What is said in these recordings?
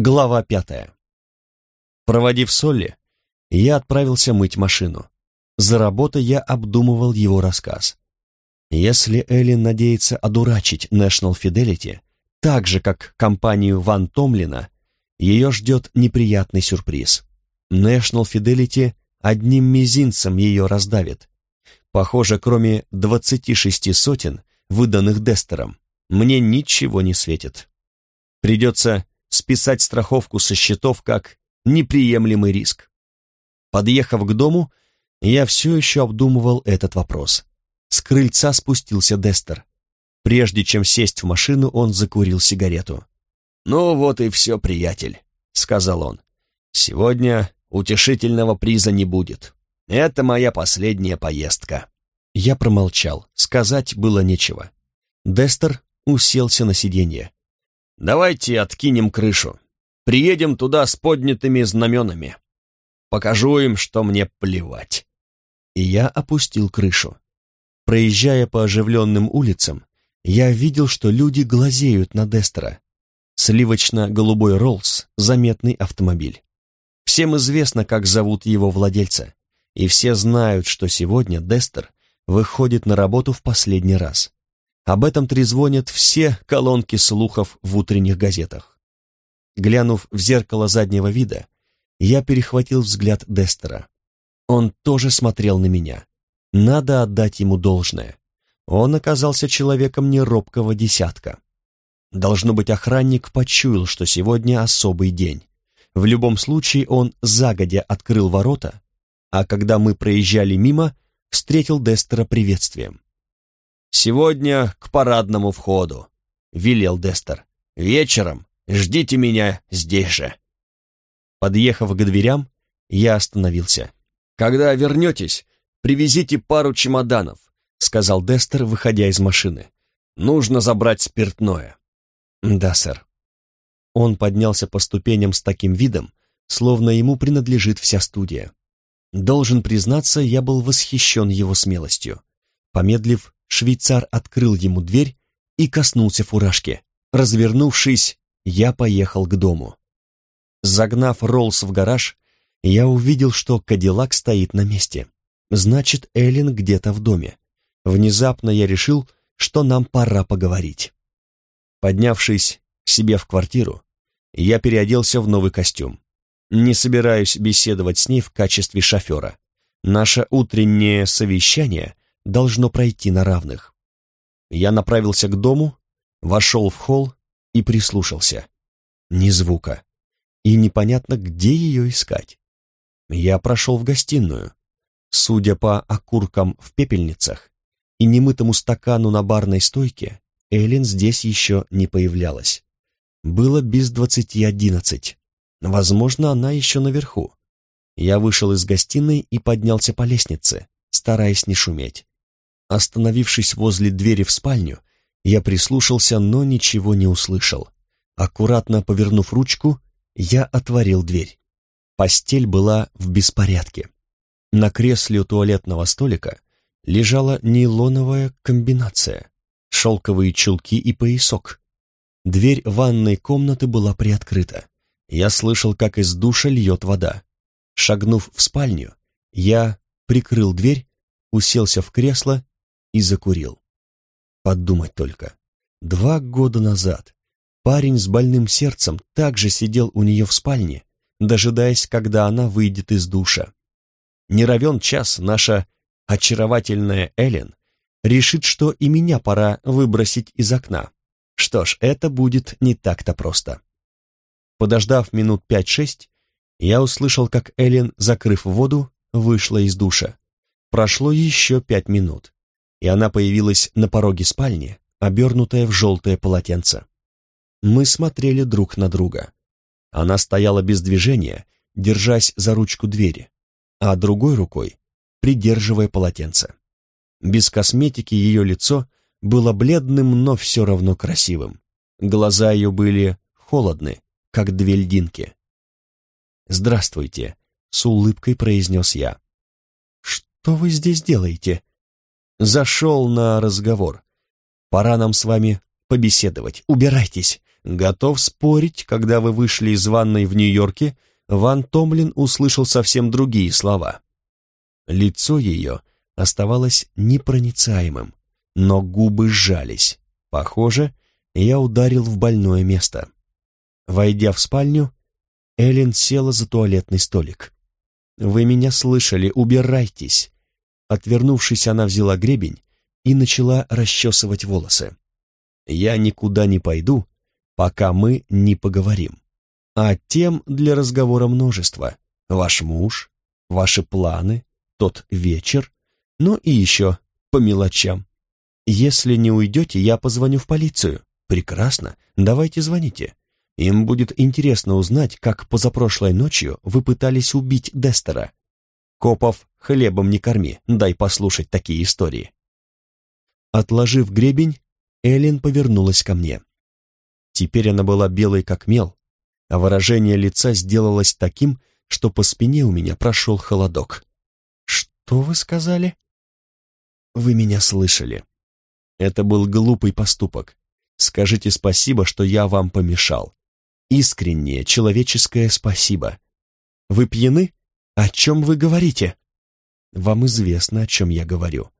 Глава пятая. Проводив Солли, я отправился мыть машину. За работой я обдумывал его рассказ. Если Эллен надеется одурачить National Fidelity, так же, как компанию Ван Томлина, ее ждет неприятный сюрприз. National Fidelity одним мизинцем ее раздавит. Похоже, кроме двадцати шести сотен, выданных Дестером, мне ничего не светит. Придется списать страховку со счетов как неприемлемый риск. Подъехав к дому, я все еще обдумывал этот вопрос. С крыльца спустился Дестер. Прежде чем сесть в машину, он закурил сигарету. «Ну вот и все, приятель», — сказал он. «Сегодня утешительного приза не будет. Это моя последняя поездка». Я промолчал, сказать было нечего. Дестер уселся на сиденье. Давайте откинем крышу. Приедем туда с поднятыми знаменами. Покажу им, что мне плевать. И я опустил крышу. Проезжая по оживленным улицам, я видел, что люди глазеют на Дестера. Сливочно-голубой Роллс — заметный автомобиль. Всем известно, как зовут его владельца, и все знают, что сегодня Дестер выходит на работу в последний раз. Об этом трезвонят все колонки слухов в утренних газетах. Глянув в зеркало заднего вида, я перехватил взгляд Дестера. Он тоже смотрел на меня. Надо отдать ему должное. Он оказался человеком неробкого десятка. Должно быть, охранник почуял, что сегодня особый день. В любом случае он загодя открыл ворота, а когда мы проезжали мимо, встретил Дестера приветствием. «Сегодня к парадному входу», — велел Дестер. «Вечером ждите меня здесь же». Подъехав к дверям, я остановился. «Когда вернетесь, привезите пару чемоданов», — сказал Дестер, выходя из машины. «Нужно забрать спиртное». «Да, сэр». Он поднялся по ступеням с таким видом, словно ему принадлежит вся студия. Должен признаться, я был восхищен его смелостью. Помедлив, Швейцар открыл ему дверь и коснулся фуражки. Развернувшись, я поехал к дому. Загнав Роллс в гараж, я увидел, что Кадиллак стоит на месте. Значит, Эллен где-то в доме. Внезапно я решил, что нам пора поговорить. Поднявшись к себе в квартиру, я переоделся в новый костюм. Не собираюсь беседовать с ней в качестве шофера. Наше утреннее совещание должно пройти на равных. Я направился к дому, вошел в холл и прислушался. Ни звука. И непонятно, где ее искать. Я прошел в гостиную. Судя по окуркам в пепельницах и немытому стакану на барной стойке, Эллен здесь еще не появлялась. Было без двадцати одиннадцать. Возможно, она еще наверху. Я вышел из гостиной и поднялся по лестнице, стараясь не шуметь. Остановившись возле двери в спальню, я прислушался, но ничего не услышал. Аккуратно повернув ручку, я отворил дверь. Постель была в беспорядке. На кресле у туалетного столика лежала нейлоновая комбинация, шелковые чулки и поясок. Дверь ванной комнаты была приоткрыта. Я слышал, как из душа льет вода. Шагнув в спальню, я прикрыл дверь, уселся в кресло и закурил. Подумать только. Два года назад парень с больным сердцем также сидел у нее в спальне, дожидаясь, когда она выйдет из душа. Не равен час наша очаровательная Эллен решит, что и меня пора выбросить из окна. Что ж, это будет не так-то просто. Подождав минут пять-шесть, я услышал, как Эллен, закрыв воду, вышла из душа. Прошло еще пять минут и она появилась на пороге спальни, обернутая в желтое полотенце. Мы смотрели друг на друга. Она стояла без движения, держась за ручку двери, а другой рукой придерживая полотенце. Без косметики ее лицо было бледным, но все равно красивым. Глаза ее были холодны, как две льдинки. «Здравствуйте», — с улыбкой произнес я. «Что вы здесь делаете?» Зашел на разговор. Пора нам с вами побеседовать. Убирайтесь, Готов спорить, когда вы вышли из ванной в Нью-Йорке, Ван Томлин услышал совсем другие слова. Лицо ее оставалось непроницаемым, но губы сжались. Похоже, я ударил в больное место. Войдя в спальню, Эллен села за туалетный столик. «Вы меня слышали, убирайтесь!» Отвернувшись, она взяла гребень и начала расчесывать волосы. «Я никуда не пойду, пока мы не поговорим. А тем для разговора множество. Ваш муж, ваши планы, тот вечер, ну и еще по мелочам. Если не уйдете, я позвоню в полицию. Прекрасно, давайте звоните. Им будет интересно узнать, как позапрошлой ночью вы пытались убить Дестера. Копов хлебом не корми, дай послушать такие истории. Отложив гребень, Эллен повернулась ко мне. Теперь она была белой как мел, а выражение лица сделалось таким, что по спине у меня прошел холодок. «Что вы сказали?» «Вы меня слышали. Это был глупый поступок. Скажите спасибо, что я вам помешал. Искреннее человеческое спасибо. Вы пьяны? О чем вы говорите?» «Вам известно, о чем я говорю.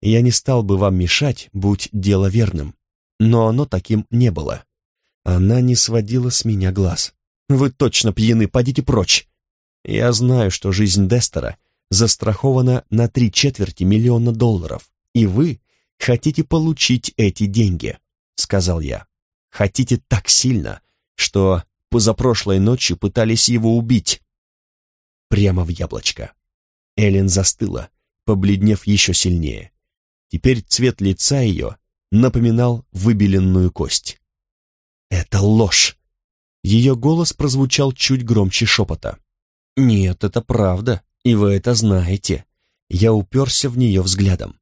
Я не стал бы вам мешать, будь дело верным. Но оно таким не было. Она не сводила с меня глаз. «Вы точно пьяны, подите прочь!» «Я знаю, что жизнь Дестера застрахована на три четверти миллиона долларов, и вы хотите получить эти деньги», — сказал я. «Хотите так сильно, что позапрошлой ночью пытались его убить». Прямо в яблочко. Эллен застыла, побледнев еще сильнее. Теперь цвет лица ее напоминал выбеленную кость. «Это ложь!» Ее голос прозвучал чуть громче шепота. «Нет, это правда, и вы это знаете». Я уперся в нее взглядом.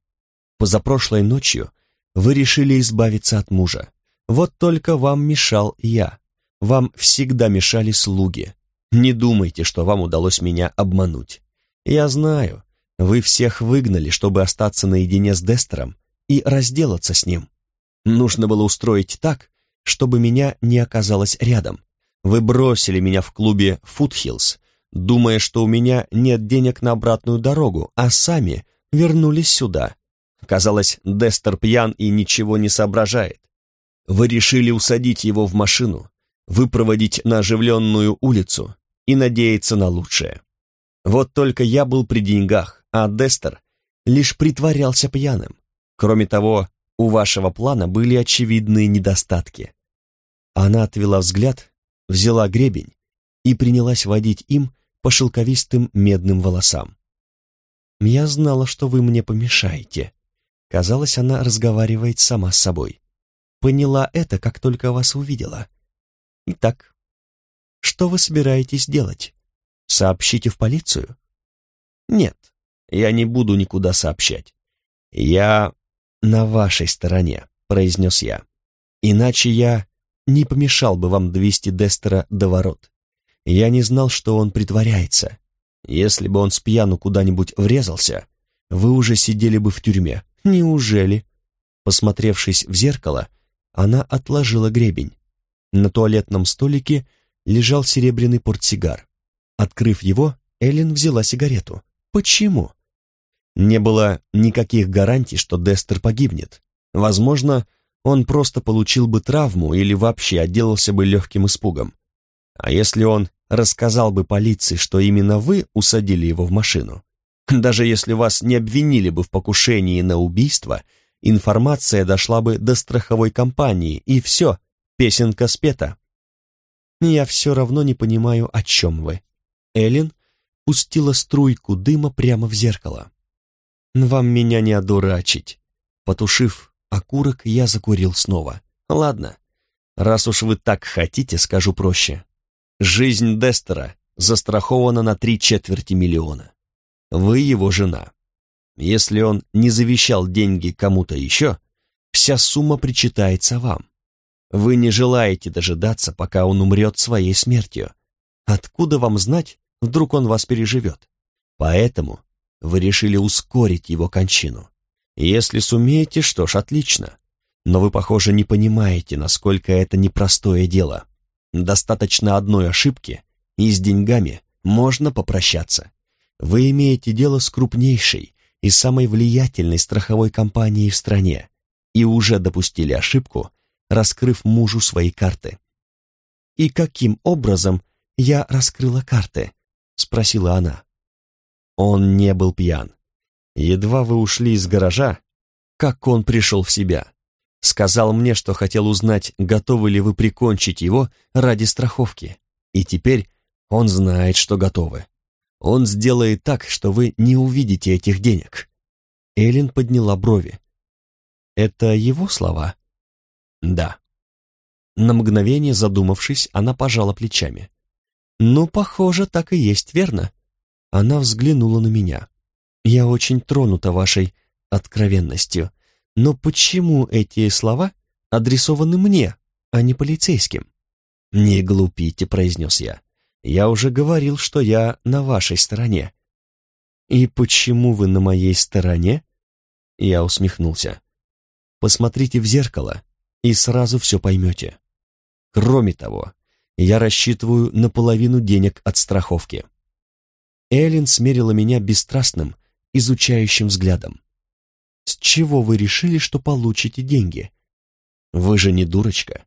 Позапрошлой ночью вы решили избавиться от мужа. Вот только вам мешал я. Вам всегда мешали слуги. Не думайте, что вам удалось меня обмануть. Я знаю, вы всех выгнали, чтобы остаться наедине с Дестером и разделаться с ним. Нужно было устроить так, чтобы меня не оказалось рядом. Вы бросили меня в клубе Фудхиллз, думая, что у меня нет денег на обратную дорогу, а сами вернулись сюда. Казалось, Дестер пьян и ничего не соображает. Вы решили усадить его в машину, выпроводить на оживленную улицу и надеяться на лучшее. Вот только я был при деньгах, а Дестер лишь притворялся пьяным. Кроме того, у вашего плана были очевидные недостатки. Она отвела взгляд, взяла гребень и принялась водить им по шелковистым медным волосам. «Я знала, что вы мне помешаете». Казалось, она разговаривает сама с собой. Поняла это, как только вас увидела. Итак, что вы собираетесь делать? Сообщите в полицию? Нет, я не буду никуда сообщать. Я на вашей стороне, произнес я. Иначе я не помешал бы вам довести Дестера до ворот. Я не знал, что он притворяется. Если бы он с пьяну куда-нибудь врезался, вы уже сидели бы в тюрьме. Неужели? Посмотревшись в зеркало, она отложила гребень. На туалетном столике лежал серебряный портсигар. Открыв его, Эллен взяла сигарету. Почему? Не было никаких гарантий, что Дестер погибнет. Возможно, он просто получил бы травму или вообще отделался бы легким испугом. А если он рассказал бы полиции, что именно вы усадили его в машину? Даже если вас не обвинили бы в покушении на убийство, информация дошла бы до страховой компании, и все, песенка спета. Я все равно не понимаю, о чем вы. Эллен пустила струйку дыма прямо в зеркало. «Вам меня не одурачить». Потушив окурок, я закурил снова. «Ладно, раз уж вы так хотите, скажу проще. Жизнь Дестера застрахована на три четверти миллиона. Вы его жена. Если он не завещал деньги кому-то еще, вся сумма причитается вам. Вы не желаете дожидаться, пока он умрет своей смертью. Откуда вам знать, вдруг он вас переживет? Поэтому вы решили ускорить его кончину. Если сумеете, что ж, отлично. но вы, похоже, не понимаете, насколько это непростое дело. Достаточно одной ошибки, и с деньгами можно попрощаться. Вы имеете дело с крупнейшей и самой влиятельной страховой компанией в стране и уже допустили ошибку, раскрыв мужу свои карты. «И каким образом я раскрыла карты?» — спросила она. Он не был пьян. Едва вы ушли из гаража, как он пришел в себя. Сказал мне, что хотел узнать, готовы ли вы прикончить его ради страховки. И теперь он знает, что готовы. Он сделает так, что вы не увидите этих денег. Эллен подняла брови. Это его слова? Да. На мгновение задумавшись, она пожала плечами. «Ну, похоже, так и есть, верно?» Она взглянула на меня. «Я очень тронута вашей откровенностью. Но почему эти слова адресованы мне, а не полицейским?» «Не глупите», — произнес я. «Я уже говорил, что я на вашей стороне». «И почему вы на моей стороне?» Я усмехнулся. «Посмотрите в зеркало, и сразу все поймете. Кроме того, я рассчитываю на половину денег от страховки». Эллен смерила меня бесстрастным, изучающим взглядом. «С чего вы решили, что получите деньги? Вы же не дурочка.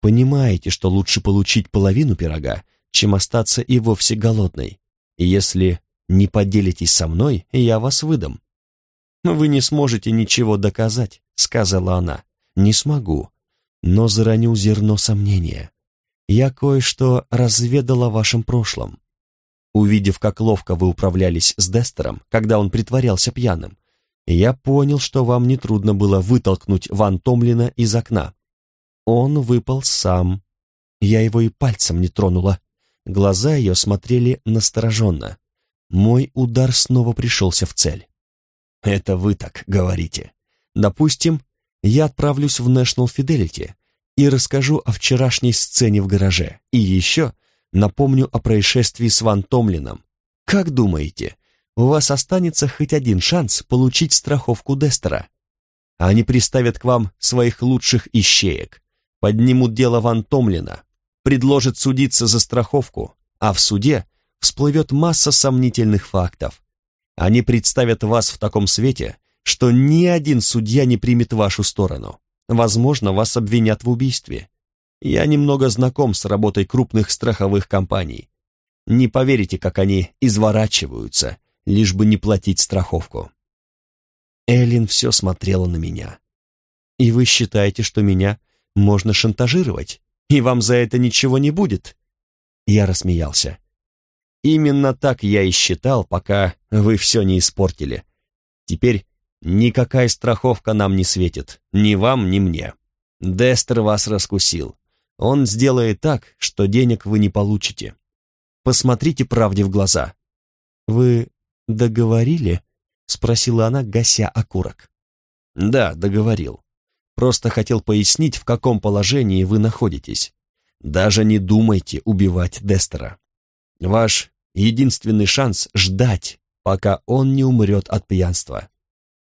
Понимаете, что лучше получить половину пирога, чем остаться и вовсе голодной. Если не поделитесь со мной, я вас выдам». «Вы не сможете ничего доказать», — сказала она. «Не смогу, но зароню зерно сомнения. Я кое-что разведала о вашем прошлом. Увидев, как ловко вы управлялись с Дестером, когда он притворялся пьяным, я понял, что вам нетрудно было вытолкнуть Ван Томлина из окна. Он выпал сам. Я его и пальцем не тронула. Глаза ее смотрели настороженно. Мой удар снова пришелся в цель. Это вы так говорите. Допустим, я отправлюсь в National Fidelity и расскажу о вчерашней сцене в гараже. И еще Напомню о происшествии с Ван Томлином. Как думаете, у вас останется хоть один шанс получить страховку Дестера? Они приставят к вам своих лучших ищеек, поднимут дело Ван Томлина, предложат судиться за страховку, а в суде всплывет масса сомнительных фактов. Они представят вас в таком свете, что ни один судья не примет вашу сторону. Возможно, вас обвинят в убийстве. Я немного знаком с работой крупных страховых компаний. Не поверите, как они изворачиваются, лишь бы не платить страховку. Эллин все смотрела на меня. «И вы считаете, что меня можно шантажировать, и вам за это ничего не будет?» Я рассмеялся. «Именно так я и считал, пока вы все не испортили. Теперь никакая страховка нам не светит, ни вам, ни мне. Дестер вас раскусил. Он сделает так, что денег вы не получите. Посмотрите правде в глаза. Вы договорили? Спросила она, гася окурок. Да, договорил. Просто хотел пояснить, в каком положении вы находитесь. Даже не думайте убивать Дестера. Ваш единственный шанс — ждать, пока он не умрет от пьянства.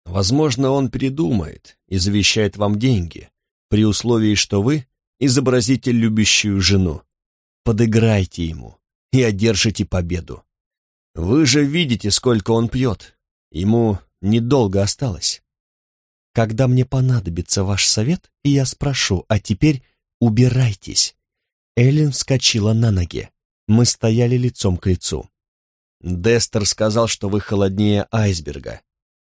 Возможно, он передумает и завещает вам деньги, при условии, что вы изобразите любящую жену. Подыграйте ему и одержите победу. Вы же видите, сколько он пьет. Ему недолго осталось. Когда мне понадобится ваш совет, я спрошу, а теперь убирайтесь. Эллен вскочила на ноги. Мы стояли лицом к лицу. Дестер сказал, что вы холоднее айсберга.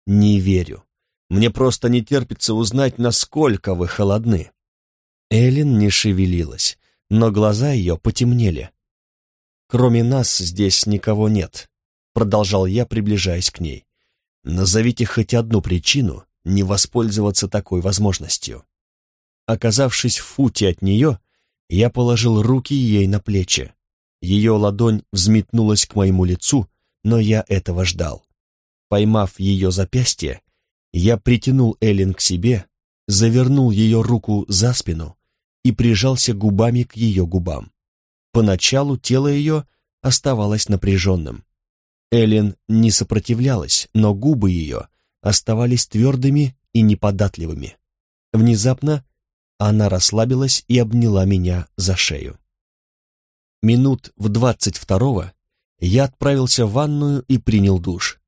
Не верю. Мне просто не терпится узнать, насколько вы холодны. Эллен не шевелилась, но глаза ее потемнели. «Кроме нас здесь никого нет», — продолжал я, приближаясь к ней. «Назовите хоть одну причину не воспользоваться такой возможностью». Оказавшись в футе от нее, я положил руки ей на плечи. Ее ладонь взметнулась к моему лицу, но я этого ждал. Поймав ее запястье, я притянул Эллен к себе, завернул ее руку за спину и прижался губами к ее губам. Поначалу тело ее оставалось напряженным. Эллен не сопротивлялась, но губы ее оставались твердыми и неподатливыми. Внезапно она расслабилась и обняла меня за шею. Минут в двадцать второго я отправился в ванную и принял душ.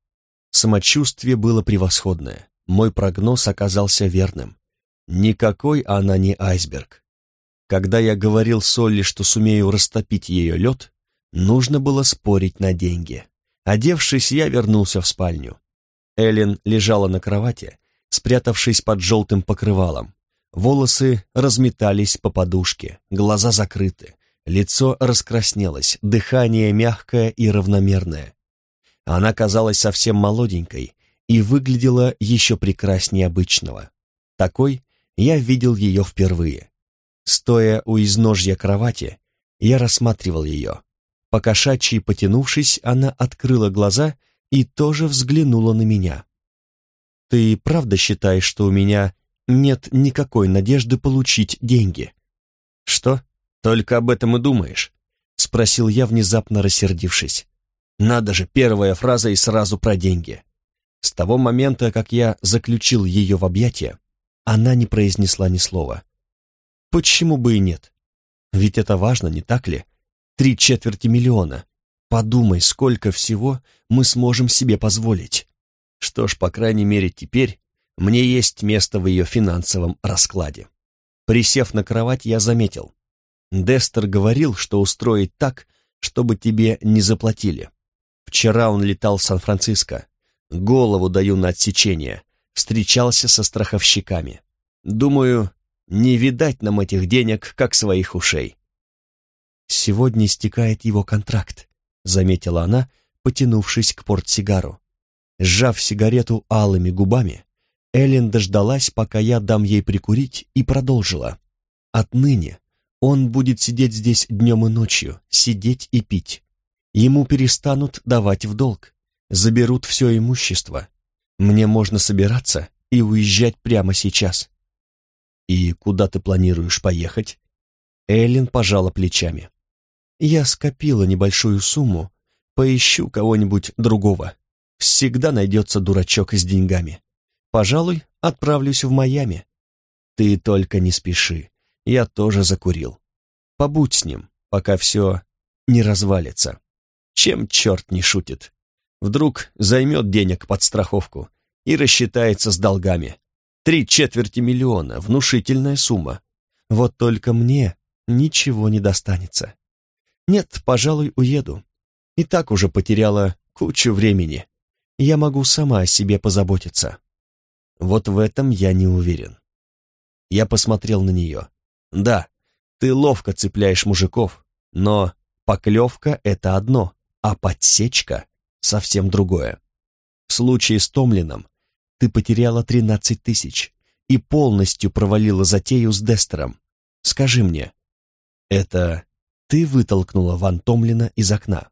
Самочувствие было превосходное, мой прогноз оказался верным. Никакой она не айсберг. Когда я говорил Солли, что сумею растопить ее лед, нужно было спорить на деньги. Одевшись, я вернулся в спальню. Эллен лежала на кровати, спрятавшись под желтым покрывалом. Волосы разметались по подушке, глаза закрыты, лицо раскраснелось, дыхание мягкое и равномерное. Она казалась совсем молоденькой и выглядела еще прекраснее обычного. Такой я видел ее впервые. Стоя у изножья кровати, я рассматривал ее. Покошачьи потянувшись, она открыла глаза и тоже взглянула на меня. «Ты правда считаешь, что у меня нет никакой надежды получить деньги?» «Что? Только об этом и думаешь?» — спросил я, внезапно рассердившись. «Надо же, первая фраза и сразу про деньги». С того момента, как я заключил ее в объятия, она не произнесла ни слова. Почему бы и нет? Ведь это важно, не так ли? Три четверти миллиона. Подумай, сколько всего мы сможем себе позволить. Что ж, по крайней мере, теперь мне есть место в ее финансовом раскладе. Присев на кровать, я заметил. Дестер говорил, что устроит так, чтобы тебе не заплатили. Вчера он летал в Сан-Франциско. Голову даю на отсечение. Встречался со страховщиками. Думаю, не видать нам этих денег, как своих ушей. Сегодня истекает его контракт, заметила она, потянувшись к портсигару. Сжав сигарету алыми губами, Эллен дождалась, пока я дам ей прикурить, и продолжила. Отныне он будет сидеть здесь днем и ночью, сидеть и пить. Ему перестанут давать в долг, заберут все имущество. Мне можно собираться и уезжать прямо сейчас. И куда ты планируешь поехать? Эллен пожала плечами. Я скопила небольшую сумму, поищу кого-нибудь другого. Всегда найдется дурачок с деньгами. Пожалуй, отправлюсь в Майами. Ты только не спеши, я тоже закурил. Побудь с ним, пока все не развалится. Чем черт не шутит? Вдруг займет денег под страховку и рассчитается с долгами. Три четверти миллиона, внушительная сумма. Вот только мне ничего не достанется. Нет, пожалуй, уеду. И так уже потеряла кучу времени. Я могу сама о себе позаботиться. Вот в этом я не уверен. Я посмотрел на нее. Да, ты ловко цепляешь мужиков, но поклевка — это одно, а подсечка — совсем другое. В случае с Томлином ты потеряла тринадцать тысяч и полностью провалила затею с Дестером. Скажи мне, это ты вытолкнула Ван Томлина из окна?»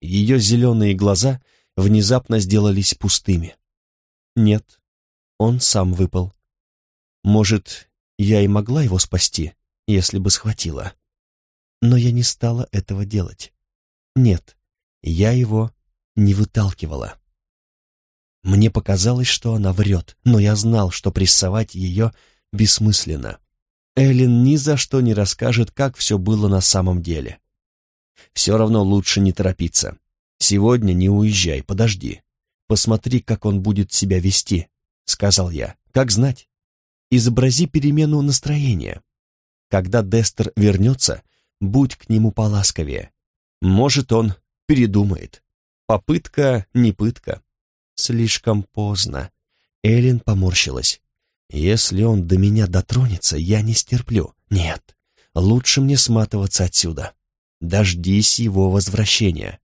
Ее зеленые глаза внезапно сделались пустыми. «Нет, он сам выпал. Может, я и могла его спасти, если бы схватила. Но я не стала этого делать. Нет, я его не выталкивала. Мне показалось, что она врет, но я знал, что прессовать ее бессмысленно. Эллен ни за что не расскажет, как все было на самом деле. Все равно лучше не торопиться. Сегодня не уезжай, подожди. Посмотри, как он будет себя вести, сказал я. Как знать? Изобрази перемену настроения. Когда Дестер вернется, будь к нему поласковее. Может, он передумает. Попытка не пытка. Слишком поздно. Эллен поморщилась. Если он до меня дотронется, я не стерплю. Нет, лучше мне сматываться отсюда. Дождись его возвращения.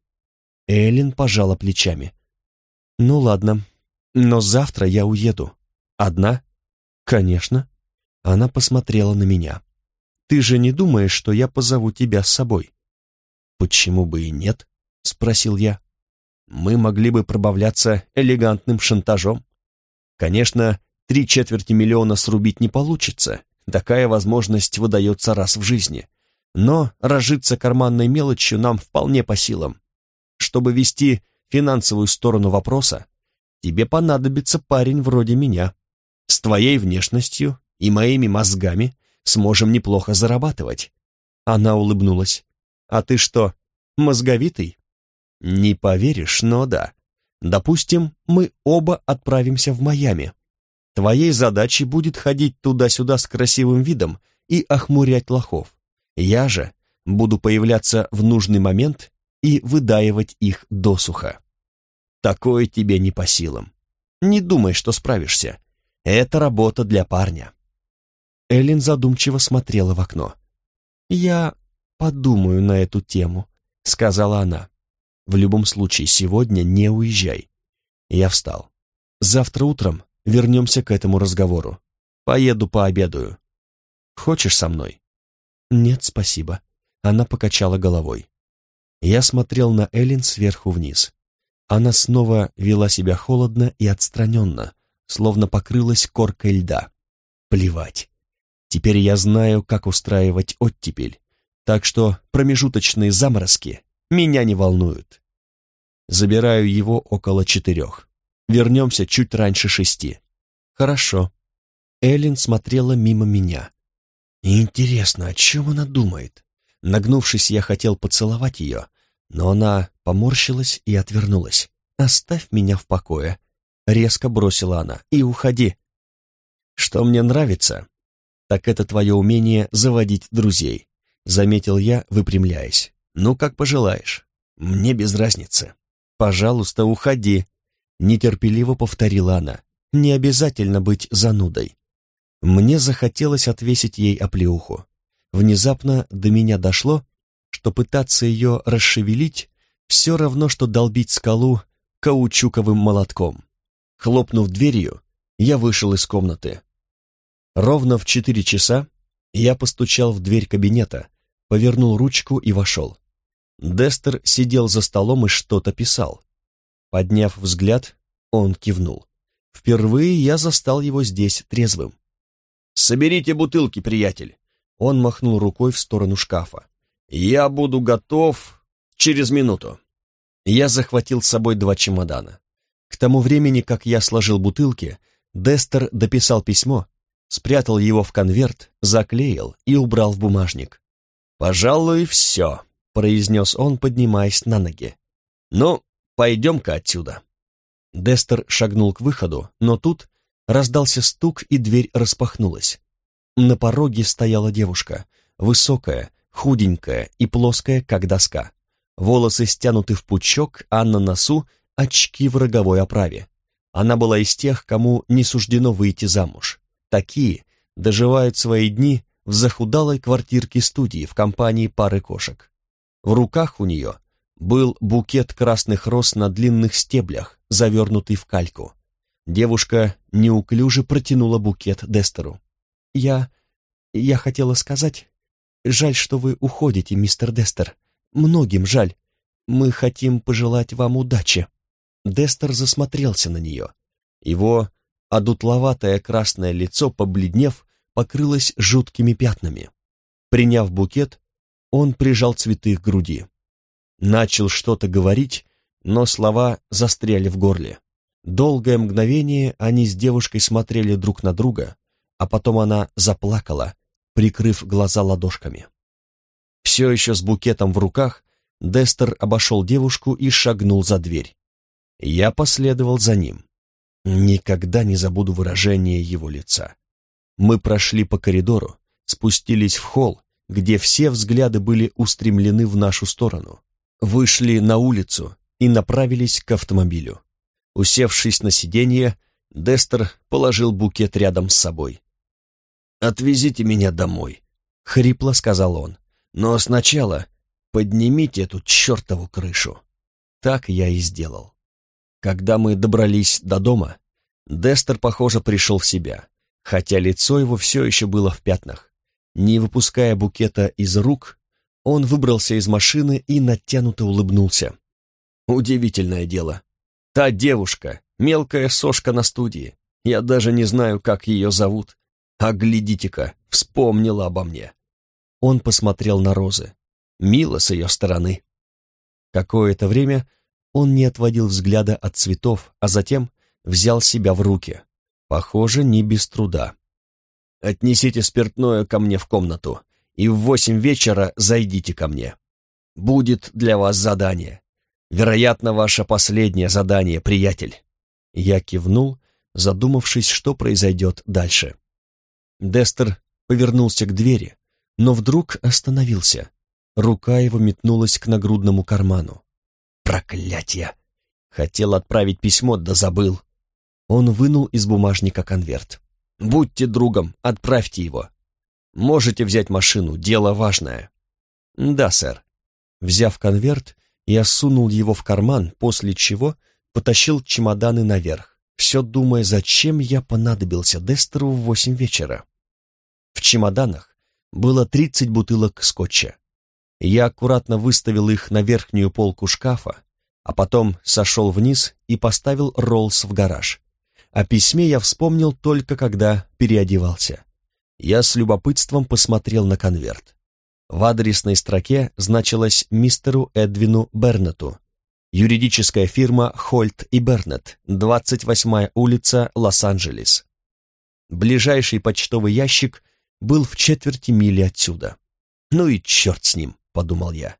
Эллен пожала плечами. Ну ладно, но завтра я уеду. Одна? Конечно. Она посмотрела на меня. Ты же не думаешь, что я позову тебя с собой? Почему бы и нет? Спросил я. Мы могли бы пробавляться элегантным шантажом. Конечно, Три четверти миллиона срубить не получится, такая возможность выдается раз в жизни. Но разжиться карманной мелочью нам вполне по силам. Чтобы вести финансовую сторону вопроса, тебе понадобится парень вроде меня. С твоей внешностью и моими мозгами сможем неплохо зарабатывать». Она улыбнулась. «А ты что, мозговитый?» «Не поверишь, но да. Допустим, мы оба отправимся в Майами. Твоей задачей будет ходить туда-сюда с красивым видом и охмурять лохов. Я же буду появляться в нужный момент и выдаивать их досуха. Такое тебе не по силам. Не думай, что справишься. Это работа для парня. Эллен задумчиво смотрела в окно. «Я подумаю на эту тему», — сказала она. «В любом случае, сегодня не уезжай». Я встал. «Завтра утром вернемся к этому разговору. Поеду пообедаю. Хочешь со мной?» «Нет, спасибо». Она покачала головой. Я смотрел на Эллен сверху вниз. Она снова вела себя холодно и отстраненно, словно покрылась коркой льда. Плевать. Теперь я знаю, как устраивать оттепель, так что промежуточные заморозки меня не волнуют. Забираю его около четырех. Вернемся чуть раньше шести. Хорошо. Эллен смотрела мимо меня. Интересно, о чем она думает? Нагнувшись, я хотел поцеловать ее, но она поморщилась и отвернулась. «Оставь меня в покое», — резко бросила она, — «и уходи». «Что мне нравится, так это твое умение заводить друзей», — заметил я, выпрямляясь. «Ну, как пожелаешь. Мне без разницы». «Пожалуйста, уходи», — нетерпеливо повторила она. «Не обязательно быть занудой». Мне захотелось отвесить ей оплеуху. Внезапно до меня дошло, что пытаться ее расшевелить все равно, что долбить скалу каучуковым молотком. Хлопнув дверью, я вышел из комнаты. Ровно в четыре часа я постучал в дверь кабинета, повернул ручку и вошел. Дестер сидел за столом и что-то писал. Подняв взгляд, он кивнул. Впервые я застал его здесь трезвым. «Соберите бутылки, приятель!» Он махнул рукой в сторону шкафа. «Я буду готов через минуту». Я захватил с собой два чемодана. К тому времени, как я сложил бутылки, Дестер дописал письмо, спрятал его в конверт, заклеил и убрал в бумажник. «Пожалуй, все», — произнес он, поднимаясь на ноги. «Ну, пойдем-ка отсюда». Дестер шагнул к выходу, но тут раздался стук, и дверь распахнулась. На пороге стояла девушка, высокая, худенькая и плоская, как доска. Волосы стянуты в пучок, а на носу очки в роговой оправе. Она была из тех, кому не суждено выйти замуж. Такие доживают свои дни в захудалой квартирке студии в компании пары кошек. В руках у нее был букет красных роз на длинных стеблях, завернутый в кальку. Девушка неуклюже протянула букет Дестеру. «Я... я хотела сказать... Жаль, что вы уходите, мистер Дестер. Многим жаль. Мы хотим пожелать вам удачи». Дестер засмотрелся на нее. Его одутловатое красное лицо, побледнев, покрылось жуткими пятнами. Приняв букет, он прижал цветы к груди. Начал что-то говорить, но слова застряли в горле. Долгое мгновение они с девушкой смотрели друг на друга, а потом она заплакала, прикрыв глаза ладошками. Все еще с букетом в руках, Дестер обошел девушку и шагнул за дверь. Я последовал за ним. Никогда не забуду выражение его лица. Мы прошли по коридору, спустились в холл, где все взгляды были устремлены в нашу сторону, вышли на улицу и направились к автомобилю. Усевшись на сиденье, Дестер положил букет рядом с собой. «Отвезите меня домой», — хрипло сказал он. «Но сначала поднимите эту чертову крышу». Так я и сделал. Когда мы добрались до дома, Дестер, похоже, пришел в себя, хотя лицо его все еще было в пятнах. Не выпуская букета из рук, он выбрался из машины и натянуто улыбнулся. Удивительное дело. Та девушка, мелкая сошка на студии, я даже не знаю, как ее зовут, а глядите-ка, вспомнила обо мне. Он посмотрел на розы. Мило с ее стороны. Какое-то время он не отводил взгляда от цветов, а затем взял себя в руки. Похоже, не без труда. Отнесите спиртное ко мне в комнату, и в восемь вечера зайдите ко мне. Будет для вас задание. Вероятно, ваше последнее задание, приятель. Я кивнул, задумавшись, что произойдет дальше. Дестер повернулся к двери, но вдруг остановился. Рука его метнулась к нагрудному карману. Проклятье! Хотел отправить письмо, да забыл. Он вынул из бумажника конверт. «Будьте другом, отправьте его. Можете взять машину, дело важное». «Да, сэр». Взяв конверт, я сунул его в карман, после чего потащил чемоданы наверх, все думая, зачем я понадобился Дестеру в восемь вечера. В чемоданах было тридцать бутылок скотча. Я аккуратно выставил их на верхнюю полку шкафа, а потом сошел вниз и поставил Роллс в гараж. О письме я вспомнил только когда переодевался. Я с любопытством посмотрел на конверт. В адресной строке значилось мистеру Эдвину Бернету. Юридическая фирма Хольт и Бернет, 28-я улица, Лос-Анджелес. Ближайший почтовый ящик был в четверти мили отсюда. «Ну и черт с ним», — подумал я.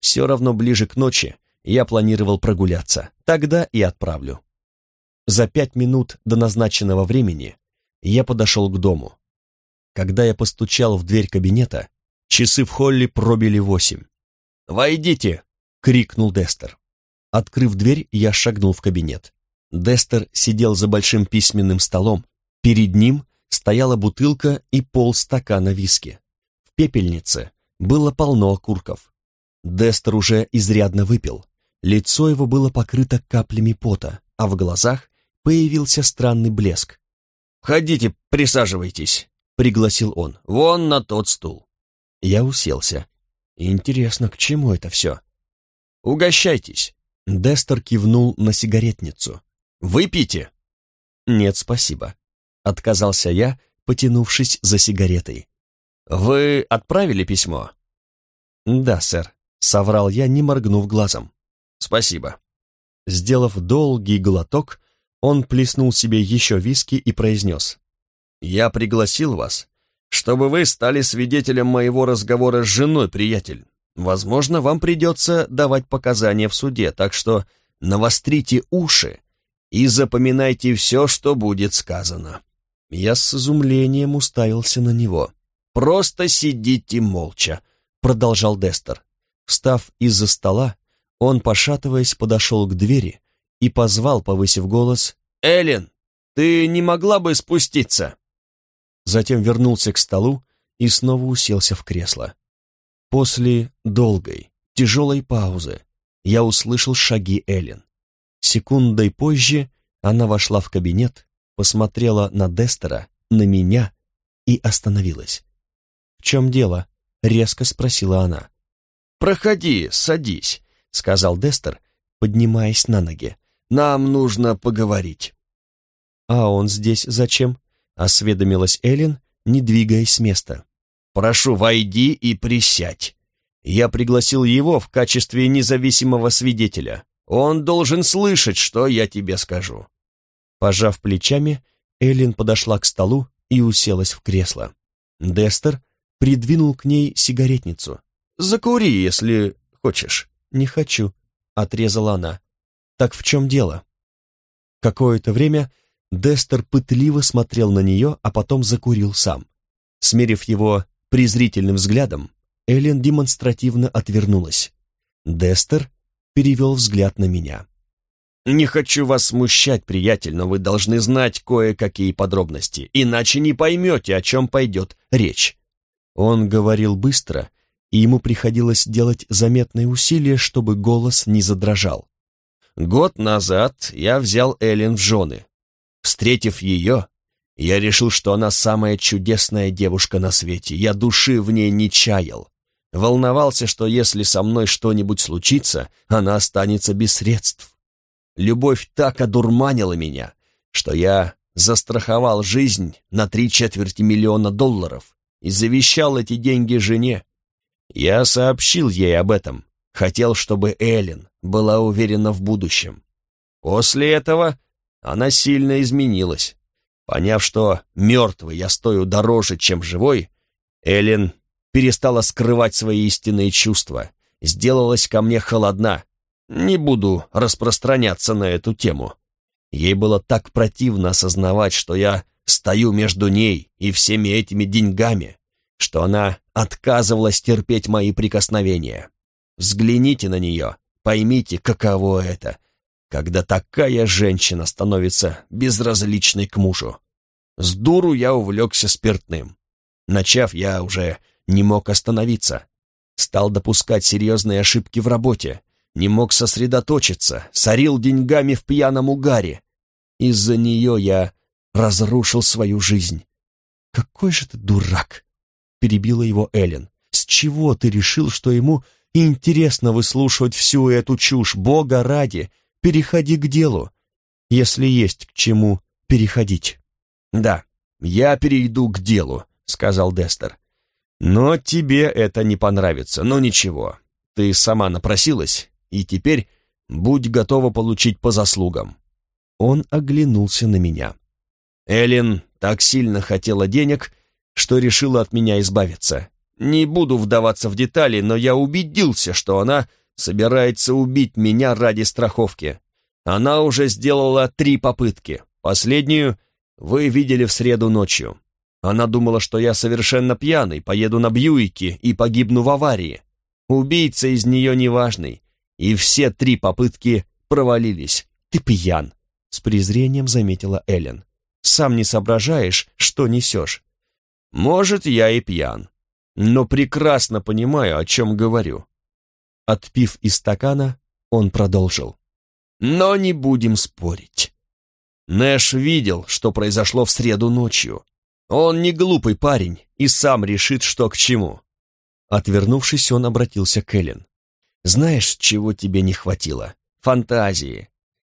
«Все равно ближе к ночи я планировал прогуляться. Тогда и отправлю». За пять минут до назначенного времени я подошел к дому. Когда я постучал в дверь кабинета, часы в холле пробили восемь. «Войдите!» — крикнул Дестер. Открыв дверь, я шагнул в кабинет. Дестер сидел за большим письменным столом. Перед ним стояла бутылка и полстакана виски. В пепельнице было полно окурков. Дестер уже изрядно выпил. Лицо его было покрыто каплями пота, а в глазах появился странный блеск. «Ходите, присаживайтесь», — пригласил он, — «вон на тот стул». Я уселся. Интересно, к чему это все? «Угощайтесь». Дестер кивнул на сигаретницу. «Выпейте». «Нет, спасибо», — отказался я, потянувшись за сигаретой. «Вы отправили письмо?» «Да, сэр», — соврал я, не моргнув глазом. «Спасибо». Сделав долгий глоток, он плеснул себе еще виски и произнес. «Я пригласил вас, чтобы вы стали свидетелем моего разговора с женой, приятель. Возможно, вам придется давать показания в суде, так что навострите уши и запоминайте все, что будет сказано». Я с изумлением уставился на него. «Просто сидите молча», — продолжал Дестер. Встав из-за стола, он, пошатываясь, подошел к двери и позвал, повысив голос, «Эллен, ты не могла бы спуститься?» Затем вернулся к столу и снова уселся в кресло. После долгой, тяжелой паузы я услышал шаги Эллен. Секундой позже она вошла в кабинет, посмотрела на Дестера, на меня и остановилась. «В чем дело?» — резко спросила она. «Проходи, садись», — сказал Дестер, поднимаясь на ноги. Нам нужно поговорить». «А он здесь зачем?» — осведомилась Эллен, не двигаясь с места. «Прошу, войди и присядь. Я пригласил его в качестве независимого свидетеля. Он должен слышать, что я тебе скажу». Пожав плечами, Эллен подошла к столу и уселась в кресло. Дестер придвинул к ней сигаретницу. «Закури, если хочешь». «Не хочу», — отрезала она. Так в чем дело? Какое-то время Дестер пытливо смотрел на нее, а потом закурил сам. Смерив его презрительным взглядом, Эллен демонстративно отвернулась. Дестер перевел взгляд на меня. «Не хочу вас смущать, приятель, но вы должны знать кое-какие подробности, иначе не поймете, о чем пойдет речь». Он говорил быстро, и ему приходилось делать заметные усилия, чтобы голос не задрожал. Год назад я взял Эллен в жены. Встретив ее, я решил, что она самая чудесная девушка на свете. Я души в ней не чаял. Волновался, что если со мной что-нибудь случится, она останется без средств. Любовь так одурманила меня, что я застраховал жизнь на три четверти миллиона долларов и завещал эти деньги жене. Я сообщил ей об этом, хотел, чтобы Эллен была уверена в будущем. После этого она сильно изменилась. Поняв, что мертвый я стою дороже, чем живой, Эллен перестала скрывать свои истинные чувства, сделалась ко мне холодна. Не буду распространяться на эту тему. Ей было так противно осознавать, что я стою между ней и всеми этими деньгами, что она отказывалась терпеть мои прикосновения. Взгляните на нее, поймите, каково это, когда такая женщина становится безразличной к мужу. С дуру я увлекся спиртным. Начав, я уже не мог остановиться. Стал допускать серьезные ошибки в работе, не мог сосредоточиться, сорил деньгами в пьяном угаре. Из-за нее я разрушил свою жизнь. «Какой же ты дурак!» — перебила его Эллен. «С чего ты решил, что ему интересно выслушивать всю эту чушь? Бога ради, переходи к делу, если есть к чему переходить». «Да, я перейду к делу», — сказал Дестер. «Но тебе это не понравится, но ничего. Ты сама напросилась, и теперь будь готова получить по заслугам». Он оглянулся на меня. Эллен так сильно хотела денег, что решила от меня избавиться. Не буду вдаваться в детали, но я убедился, что она собирается убить меня ради страховки. Она уже сделала три попытки. Последнюю вы видели в среду ночью. Она думала, что я совершенно пьяный, поеду на Бьюике и погибну в аварии. Убийца из нее неважный, и все три попытки провалились. Ты пьян, с презрением заметила Эллен. Сам не соображаешь, что несешь. Может, я и пьян, но прекрасно понимаю, о чем говорю. Отпив из стакана, он продолжил. Но не будем спорить. Нэш видел, что произошло в среду ночью. Он не глупый парень и сам решит, что к чему. Отвернувшись, он обратился к Эллен. «Знаешь, чего тебе не хватило? Фантазии.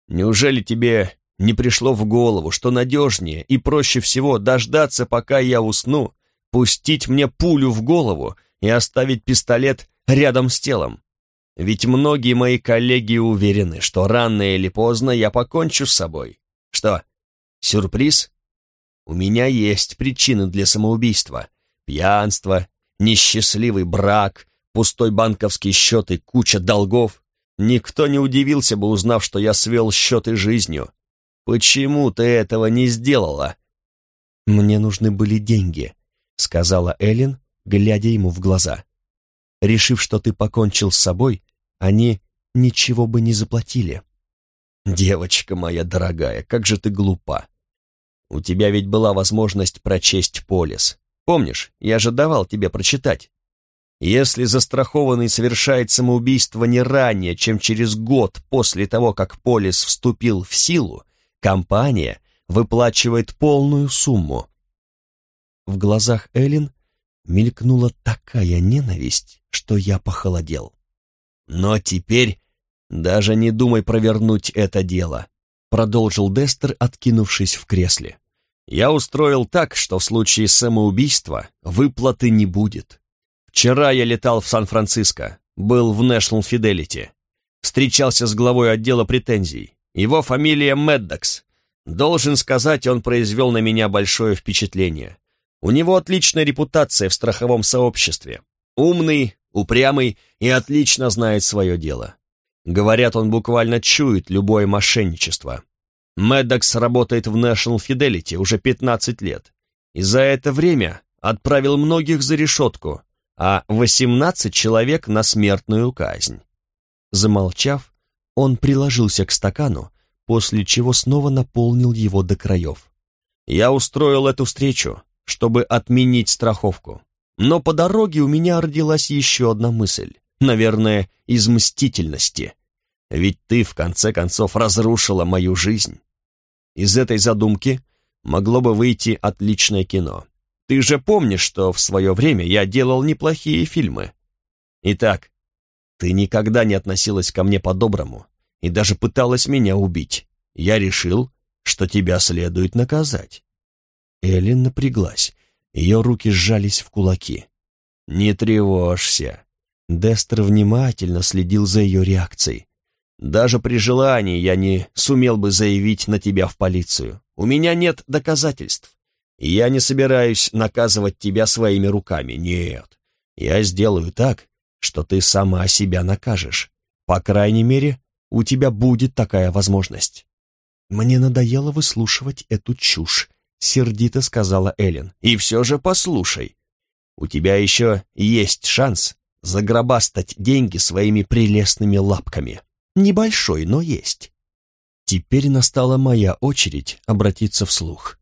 Неужели тебе не пришло в голову, что надежнее и проще всего дождаться, пока я усну, пустить мне пулю в голову и оставить пистолет рядом с телом? Ведь многие мои коллеги уверены, что рано или поздно я покончу с собой. Что, сюрприз? У меня есть причины для самоубийства. Пьянство, несчастливый брак, пустой банковский счет и куча долгов. Никто не удивился бы, узнав, что я свел счеты жизнью. Почему ты этого не сделала? Мне нужны были деньги, сказала Эллен, глядя ему в глаза. Решив, что ты покончил с собой, они ничего бы не заплатили. «Девочка моя дорогая, как же ты глупа! У тебя ведь была возможность прочесть полис. Помнишь, я же давал тебе прочитать. Если застрахованный совершает самоубийство не ранее, чем через год после того, как полис вступил в силу, компания выплачивает полную сумму». В глазах Эллен мелькнула такая ненависть, что я похолодел. «Но теперь «Даже не думай провернуть это дело», — продолжил Дестер, откинувшись в кресле. «Я устроил так, что в случае самоубийства выплаты не будет. Вчера я летал в Сан-Франциско, был в National Fidelity, встречался с главой отдела претензий. Его фамилия Меддокс. Должен сказать, он произвел на меня большое впечатление. У него отличная репутация в страховом сообществе. Умный, упрямый и отлично знает свое дело. Говорят, он буквально чует любое мошенничество. Медокс работает в National Fidelity уже 15 лет, и за это время отправил многих за решетку, а 18 человек на смертную казнь. Замолчав, он приложился к стакану, после чего снова наполнил его до краев. Я устроил эту встречу, чтобы отменить страховку. Но по дороге у меня родилась еще одна мысль, наверное, из мстительности. Ведь ты, в конце концов, разрушила мою жизнь. Из этой задумки могло бы выйти отличное кино. Ты же помнишь, что в свое время я делал неплохие фильмы. Итак, ты никогда не относилась ко мне по-доброму и даже пыталась меня убить. Я решил, что тебя следует наказать. Эллен напряглась, ее руки сжались в кулаки. «Не тревожься». Дестер внимательно следил за ее реакцией. Даже при желании я не сумел бы заявить на тебя в полицию. У меня нет доказательств. Я не собираюсь наказывать тебя своими руками. Нет. Я сделаю так, что ты сама себя накажешь. По крайней мере, у тебя будет такая возможность. Мне надоело выслушивать эту чушь, сердито сказала Эллен. И все же послушай. У тебя еще есть шанс загробастать деньги своими прелестными лапками. Небольшой, но есть. Теперь настала моя очередь обратиться вслух.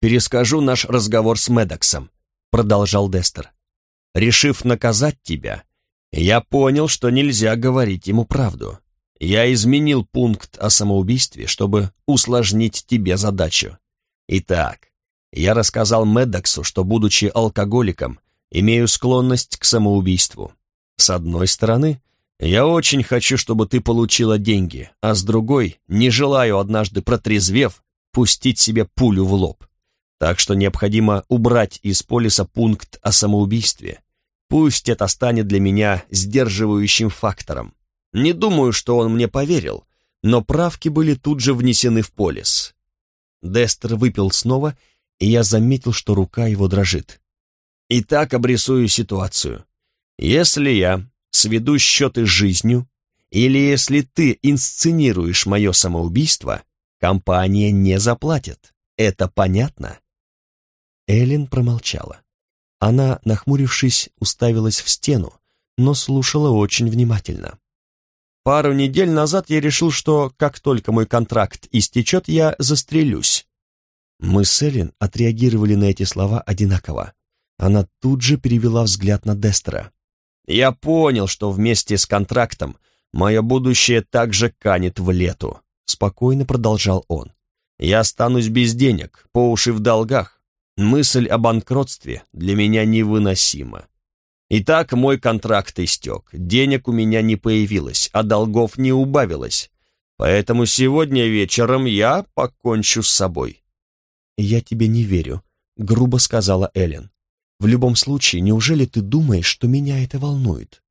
«Перескажу наш разговор с Медоксом», — продолжал Дестер. «Решив наказать тебя, я понял, что нельзя говорить ему правду. Я изменил пункт о самоубийстве, чтобы усложнить тебе задачу. Итак, я рассказал Медоксу, что, будучи алкоголиком, имею склонность к самоубийству. С одной стороны, я очень хочу, чтобы ты получила деньги, а с другой, не желаю однажды протрезвев, пустить себе пулю в лоб. Так что необходимо убрать из полиса пункт о самоубийстве. Пусть это станет для меня сдерживающим фактором. Не думаю, что он мне поверил, но правки были тут же внесены в полис. Дестер выпил снова, и я заметил, что рука его дрожит. Итак, обрисую ситуацию. Если я сведу счеты с жизнью, или если ты инсценируешь мое самоубийство, компания не заплатит. Это понятно?» Эллен промолчала. Она, нахмурившись, уставилась в стену, но слушала очень внимательно. Пару недель назад я решил, что как только мой контракт истечет, я застрелюсь. Мы с Эллен отреагировали на эти слова одинаково. Она тут же перевела взгляд на Дестера. Я понял, что вместе с контрактом мое будущее также канет в лету, спокойно продолжал он. Я останусь без денег, по уши в долгах. Мысль о банкротстве для меня невыносима. Итак, мой контракт истек, денег у меня не появилось, а долгов не убавилось. Поэтому сегодня вечером я покончу с собой. «Я тебе не верю», — грубо сказала Эллен. В любом случае, неужели ты думаешь, что меня это волнует?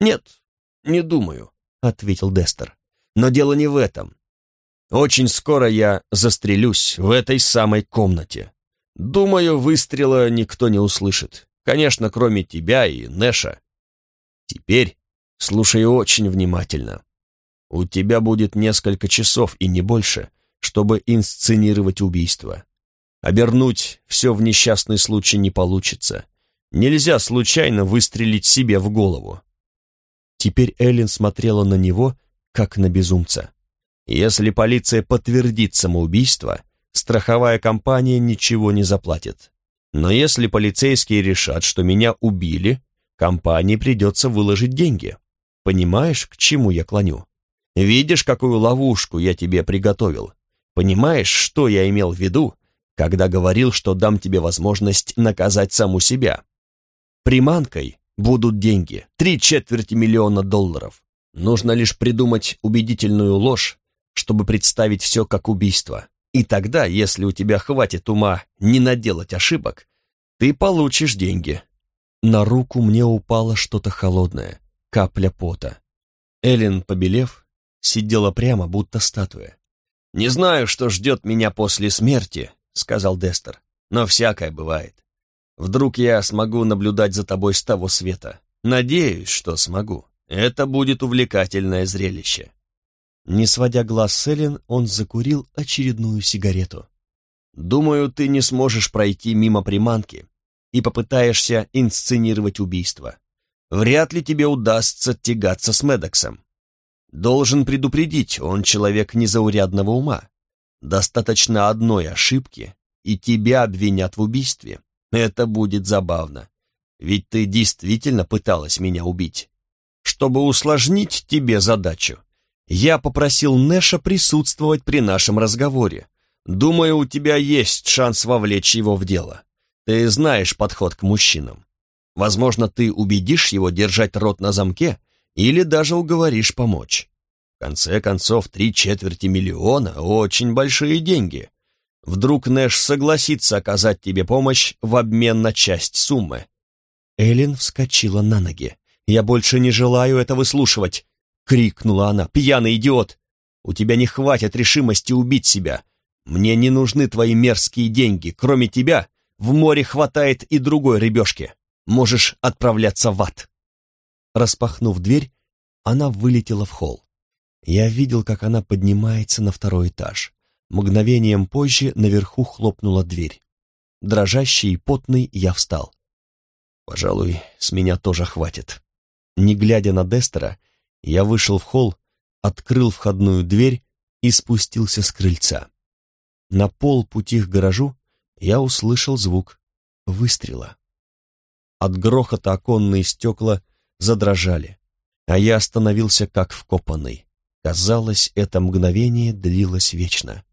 Нет, не думаю, ответил Дестер. Но дело не в этом. Очень скоро я застрелюсь в этой самой комнате. Думаю, выстрела никто не услышит. Конечно, кроме тебя и Нэша. Теперь слушай очень внимательно. У тебя будет несколько часов и не больше, чтобы инсценировать убийство. Обернуть все в несчастный случай не получится. Нельзя случайно выстрелить себе в голову. Теперь Эллен смотрела на него, как на безумца. Если полиция подтвердит самоубийство, страховая компания ничего не заплатит. Но если полицейские решат, что меня убили, компании придется выложить деньги. Понимаешь, к чему я клоню? Видишь, какую ловушку я тебе приготовил? Понимаешь, что я имел в виду, когда говорил, что дам тебе возможность наказать саму себя. Приманкой будут деньги, три четверти миллиона долларов. Нужно лишь придумать убедительную ложь, чтобы представить все как убийство. И тогда, если у тебя хватит ума не наделать ошибок, ты получишь деньги. На руку мне упало что-то холодное, капля пота. Эллен, побелев, сидела прямо, будто статуя. «Не знаю, что ждет меня после смерти», сказал Дестер. «Но всякое бывает. Вдруг я смогу наблюдать за тобой с того света. Надеюсь, что смогу. Это будет увлекательное зрелище». Не сводя глаз с Эллен, он закурил очередную сигарету. «Думаю, ты не сможешь пройти мимо приманки и попытаешься инсценировать убийство. Вряд ли тебе удастся тягаться с Медоксом. Должен предупредить, он человек незаурядного ума. Достаточно одной ошибки, и тебя обвинят в убийстве. Это будет забавно. Ведь ты действительно пыталась меня убить. Чтобы усложнить тебе задачу, я попросил Нэша присутствовать при нашем разговоре. Думаю, у тебя есть шанс вовлечь его в дело. Ты знаешь подход к мужчинам. Возможно, ты убедишь его держать рот на замке или даже уговоришь помочь. В конце концов, три четверти миллиона — очень большие деньги. Вдруг Нэш согласится оказать тебе помощь в обмен на часть суммы. Эллен вскочила на ноги. «Я больше не желаю это выслушивать!» — крикнула она. «Пьяный идиот! У тебя не хватит решимости убить себя. Мне не нужны твои мерзкие деньги. Кроме тебя, в море хватает и другой рыбешки. Можешь отправляться в ад». Распахнув дверь, она вылетела в холл. Я видел, как она поднимается на второй этаж. Мгновением позже наверху хлопнула дверь. Дрожащий и потный я встал. Пожалуй, с меня тоже хватит. Не глядя на Дестера, я вышел в холл, открыл входную дверь и спустился с крыльца. На пол пути к гаражу я услышал звук выстрела. От грохота оконные стекла задрожали, а я остановился как вкопанный. Казалось, это мгновение длилось вечно.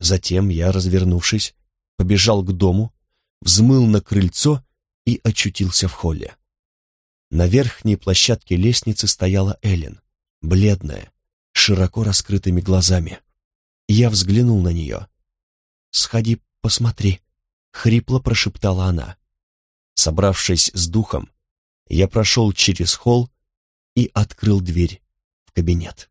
Затем я, развернувшись, побежал к дому, взмыл на крыльцо и очутился в холле. На верхней площадке лестницы стояла Эллен, бледная, широко раскрытыми глазами. Я взглянул на нее. «Сходи, посмотри», — хрипло прошептала она. Собравшись с духом, я прошел через холл и открыл дверь в кабинет.